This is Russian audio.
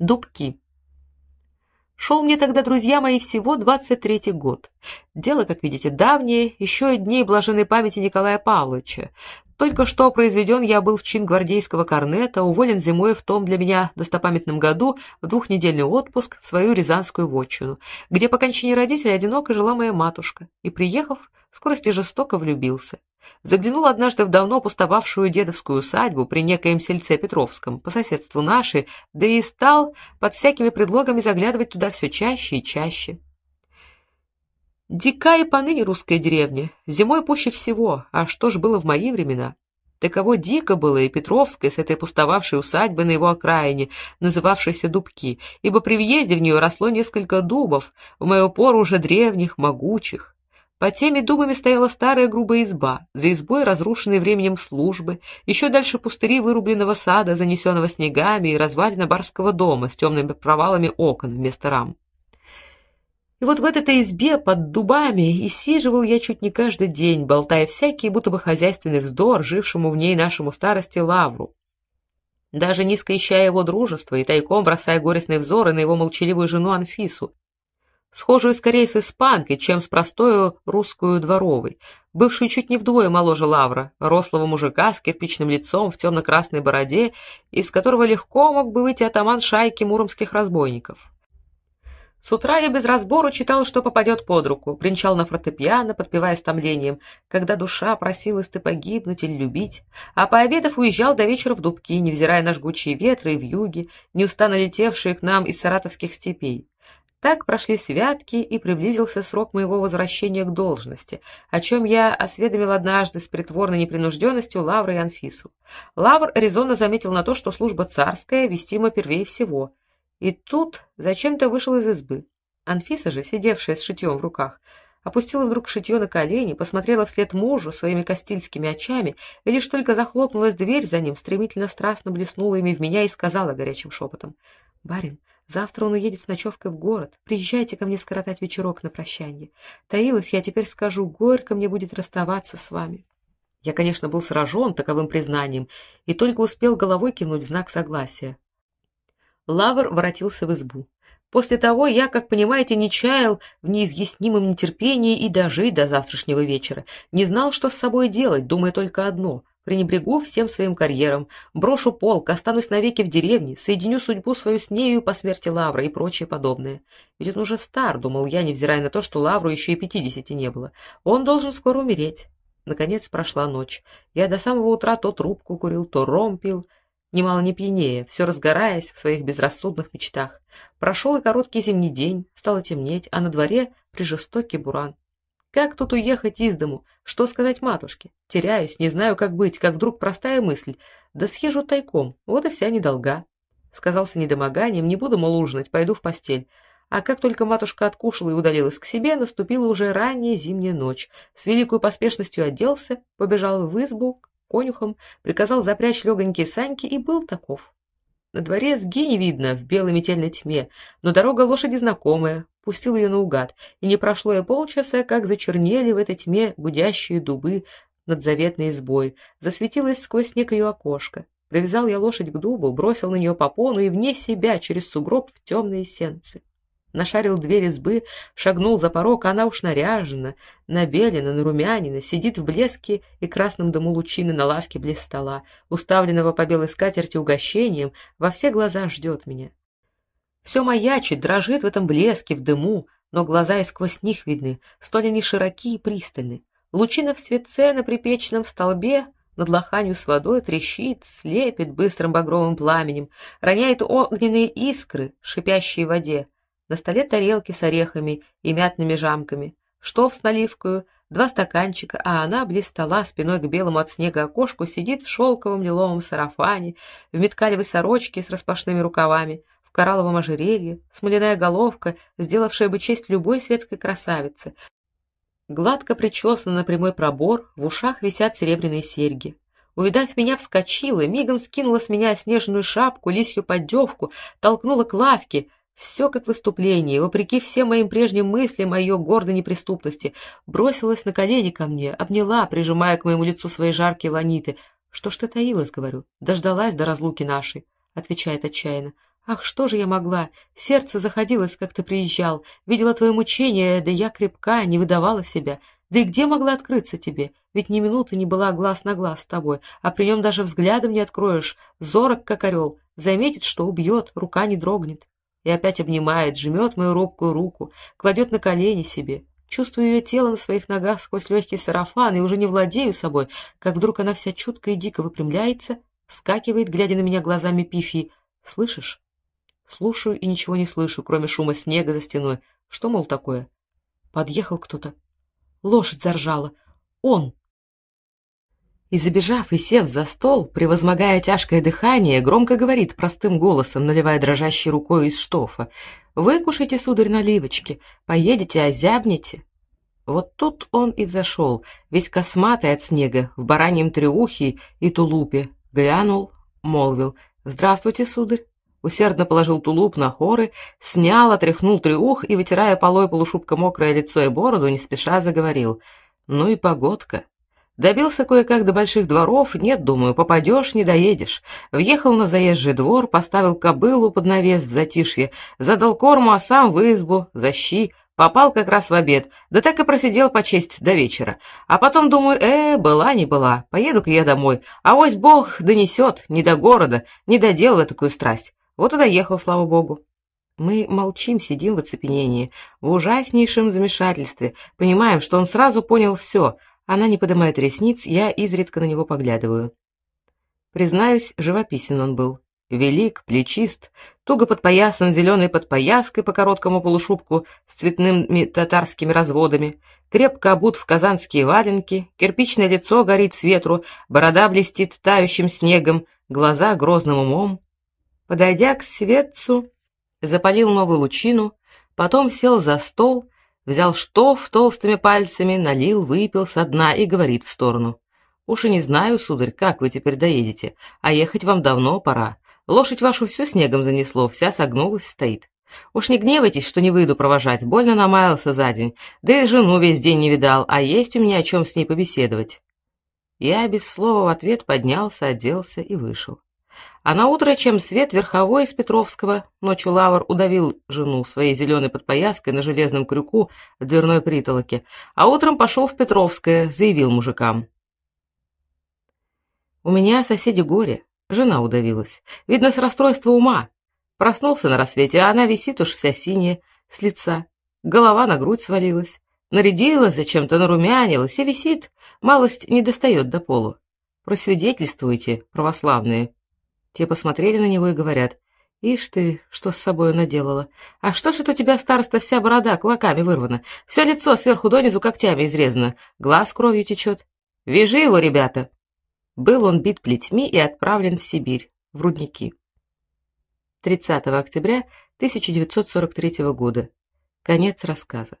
Дубки. Шел мне тогда, друзья мои, всего 23-й год. Дело, как видите, давнее, еще и дней блаженной памяти Николая Павловича. Только что произведен я был в чин гвардейского корнета, уволен зимой в том для меня достопамятном году в двухнедельный отпуск в свою рязанскую вотчину, где по кончине родителей одиноко жила моя матушка, и приехав, в скорости жестоко влюбился. Заглянул однажды в давно пустовавшую дедовскую усадьбу при некоем сельце Петровском, по соседству нашей, да и стал под всякими предлогами заглядывать туда все чаще и чаще. Дикая поныне русская деревня, зимой пуще всего, а что ж было в мои времена? Таково дико было и Петровское с этой пустовавшей усадьбой на его окраине, называвшейся Дубки, ибо при въезде в нее росло несколько дубов, в мою пору уже древних, могучих. По теми дубами стояла старая грубая изба, за избой разрушенные временем службы, еще дальше пустыри вырубленного сада, занесенного снегами, и развалина барского дома с темными провалами окон вместо рам. И вот в этой избе под дубами и сиживал я чуть не каждый день, болтая всякий будто бы хозяйственный вздор жившему в ней нашему старости Лавру. Даже низко ища его дружества и тайком бросая горестные взоры на его молчаливую жену Анфису, схожую скорее с испанкой, чем с простой русскую дворовой, бывшую чуть не вдвое моложе Лавра, рослого мужика с кирпичным лицом в темно красной бороде, из которого легко мог бы выйти атаман шайки муромских разбойников. С утра я без разбору читал, что попадет под руку, бренчал на фортепиано, подпевая с томлением, когда душа просилась ты погибнуть или любить, а пообедав уезжал до вечера в Дубки, невзирая на жгучие ветры и вьюги, неустанно летевшие к нам из саратовских степей. Так прошли святки, и приблизился срок моего возвращения к должности, о чем я осведомил однажды с притворной непринужденностью Лавры и Анфису. Лавр резонно заметил на то, что служба царская вестима первее всего, и тут зачем-то вышел из избы. Анфиса же, сидевшая с шитьем в руках, опустила вдруг шитье на колени, посмотрела вслед мужу своими костильскими очами, и лишь только захлопнулась дверь за ним, стремительно страстно блеснула ими в меня и сказала горячим шепотом: "Барин, завтра он уедет с ночевкой в город. Приезжайте ко мне скоротать вечерок на прощанье. Таилась я теперь скажу, горько мне будет расставаться с вами". Я, конечно, был сражен таковым признанием и только успел головой кинуть знак согласия. Лавр воротился в избу. После того я, как понимаете, не чаял в неизъяснимом нетерпении и дожить до завтрашнего вечера. Не знал, что с собой делать, думая только одно: пренебрегу всем своим карьером, брошу полк, останусь навеки в деревне, соединю судьбу свою с нею по смерти Лавра и прочее подобное. Ведь он уже стар, думал я, невзирая на то, что Лавру еще и пятидесяти не было. Он должен скоро умереть. Наконец прошла ночь. Я до самого утра то трубку курил, то ром пил немало не пьянее, все разгораясь в своих безрассудных мечтах. Прошел и короткий зимний день, стало темнеть, а на дворе прижестокий буран. Как тут уехать из дому? Что сказать матушке? Теряюсь, не знаю, как быть, как вдруг простая мысль: да съезжу тайком. Вот и вся недолга. Сказался недомоганием, не буду мол ужинать, пойду в постель. А как только матушка откушала и удалилась к себе, наступила уже ранняя зимняя ночь. С великой поспешностью оделся, побежал в избу конюхом, приказал запрячь легонькие саньки и был таков. На дворе сги видно в белой метельной тьме, но дорога лошади знакомая, пустил ее наугад, и не прошло и полчаса, как зачернели в этой тьме гудящие дубы над заветной избой, засветилось сквозь снег ее окошко. Привязал я лошадь к дубу, бросил на нее попону и вне себя через сугроб в темные сенцы нашарил дверь избы, шагнул за порог, а она уж наряжена, набелена, нарумянина, сидит в блеске и красном дыму лучины на лавке близ стола, уставленного по белой скатерти угощением, во все глаза ждет меня. Все маячит, дрожит в этом блеске, в дыму, но глаза и сквозь них видны, столь они широки и пристальны. Лучина в светце на припечном столбе над лоханью с водой трещит, слепит быстрым багровым пламенем, роняет огненные искры, шипящие в воде. На столе тарелки с орехами и мятными жамками, штоф с наливкой, два стаканчика, а она близ стола спиной к белому от снега окошку сидит в шелковом лиловом сарафане, в меткалевой сорочке с распашными рукавами, в коралловом ожерелье, смоляная головка, сделавшая бы честь любой светской красавице. Гладко причесана на прямой пробор, в ушах висят серебряные серьги. Увидав меня, вскочила, мигом скинула с меня снежную шапку, лисью поддевку, толкнула к лавке — все как выступление, вопреки всем моим прежним мыслям о ее гордой неприступности, бросилась на колени ко мне, обняла, прижимая к моему лицу свои жаркие ланиты. Что ж ты таилась, говорю? Дождалась до разлуки нашей, отвечает отчаянно. Ах, что же я могла? Сердце заходилось, как ты приезжал. Видела твои мучения, да я крепка, не выдавала себя. Да и где могла открыться тебе? Ведь ни минуты не была глаз на глаз с тобой, а при нем даже взглядом не откроешь. Зорок, как орел, заметит, что убьет, рука не дрогнет. И опять обнимает, жмет мою робкую руку, кладет на колени себе. Чувствую ее тело на своих ногах сквозь легкий сарафан и уже не владею собой, как вдруг она вся чутко и дико выпрямляется, вскакивает, глядя на меня глазами Пифи. Слышишь? Слушаю и ничего не слышу, кроме шума снега за стеной. Что мол такое? Подъехал кто-то. Лошадь заржала. Он. И забежав и сев за стол, превозмогая тяжкое дыхание, громко говорит простым голосом, наливая дрожащей рукой из штофа: "Выкушайте, сударь, наливочки, поедете, озябнете". Вот тут он и взошел, весь косматый от снега, в бараньем треухе и тулупе, глянул, молвил: "Здравствуйте, сударь" усердно положил тулуп на хоры, снял, отряхнул треух и, вытирая полой полушубка мокрое лицо и бороду, не спеша заговорил. «Ну и погодка. Добился кое-как до больших дворов, нет, думаю, попадешь, не доедешь. Въехал на заезжий двор, поставил кобылу под навес в затишье, задал корму, а сам в избу, за щи, Попал как раз в обед, да так и просидел по честь до вечера. А потом думаю, э, была не была, поеду-ка я домой. А вось Бог донесет, не до города, не додел в такую страсть. Вот и доехал, слава богу. Мы молчим, сидим в оцепенении, в ужаснейшем замешательстве, понимаем, что он сразу понял все. Она не поднимает ресниц, я изредка на него поглядываю. Признаюсь, живописен он был. Велик, плечист, туго подпоясан зеленой подпояской по короткому полушубку с цветными татарскими разводами, крепко обут в казанские валенки, кирпичное лицо горит с ветру, борода блестит тающим снегом, глаза грозным умом. Подойдя к светцу, запалил новую лучину, потом сел за стол, взял штоф толстыми пальцами, налил, выпил со дна и говорит в сторону. «Уж и не знаю, сударь, как вы теперь доедете, а ехать вам давно пора. Лошадь вашу все снегом занесло, вся согнулась, стоит. Уж не гневайтесь, что не выйду провожать, больно намаялся за день, да и жену весь день не видал, а есть у меня о чем с ней побеседовать». Я без слова в ответ поднялся, оделся и вышел. А на утро, чем свет верховой из Петровского, ночью Лавр удавил жену своей зеленой подпояской на железном крюку в дверной притолоке, а утром пошел в Петровское, заявил мужикам. У меня соседи горе, жена удавилась. Видно, с расстройства ума. Проснулся на рассвете, а она висит уж вся синяя, с лица. Голова на грудь свалилась. Нарядилась зачем-то, нарумянилась и висит, малость не достает до полу. Просвидетельствуйте, православные. Те посмотрели на него и говорят: "Ишь ты, что с собой наделала? А что ж это у тебя староста вся борода клоками вырвана, все лицо сверху донизу когтями изрезано, глаз кровью течет? Вяжи его, ребята". Был он бит плетьми и отправлен в Сибирь, в рудники. 30 октября 1943 года. Конец рассказа.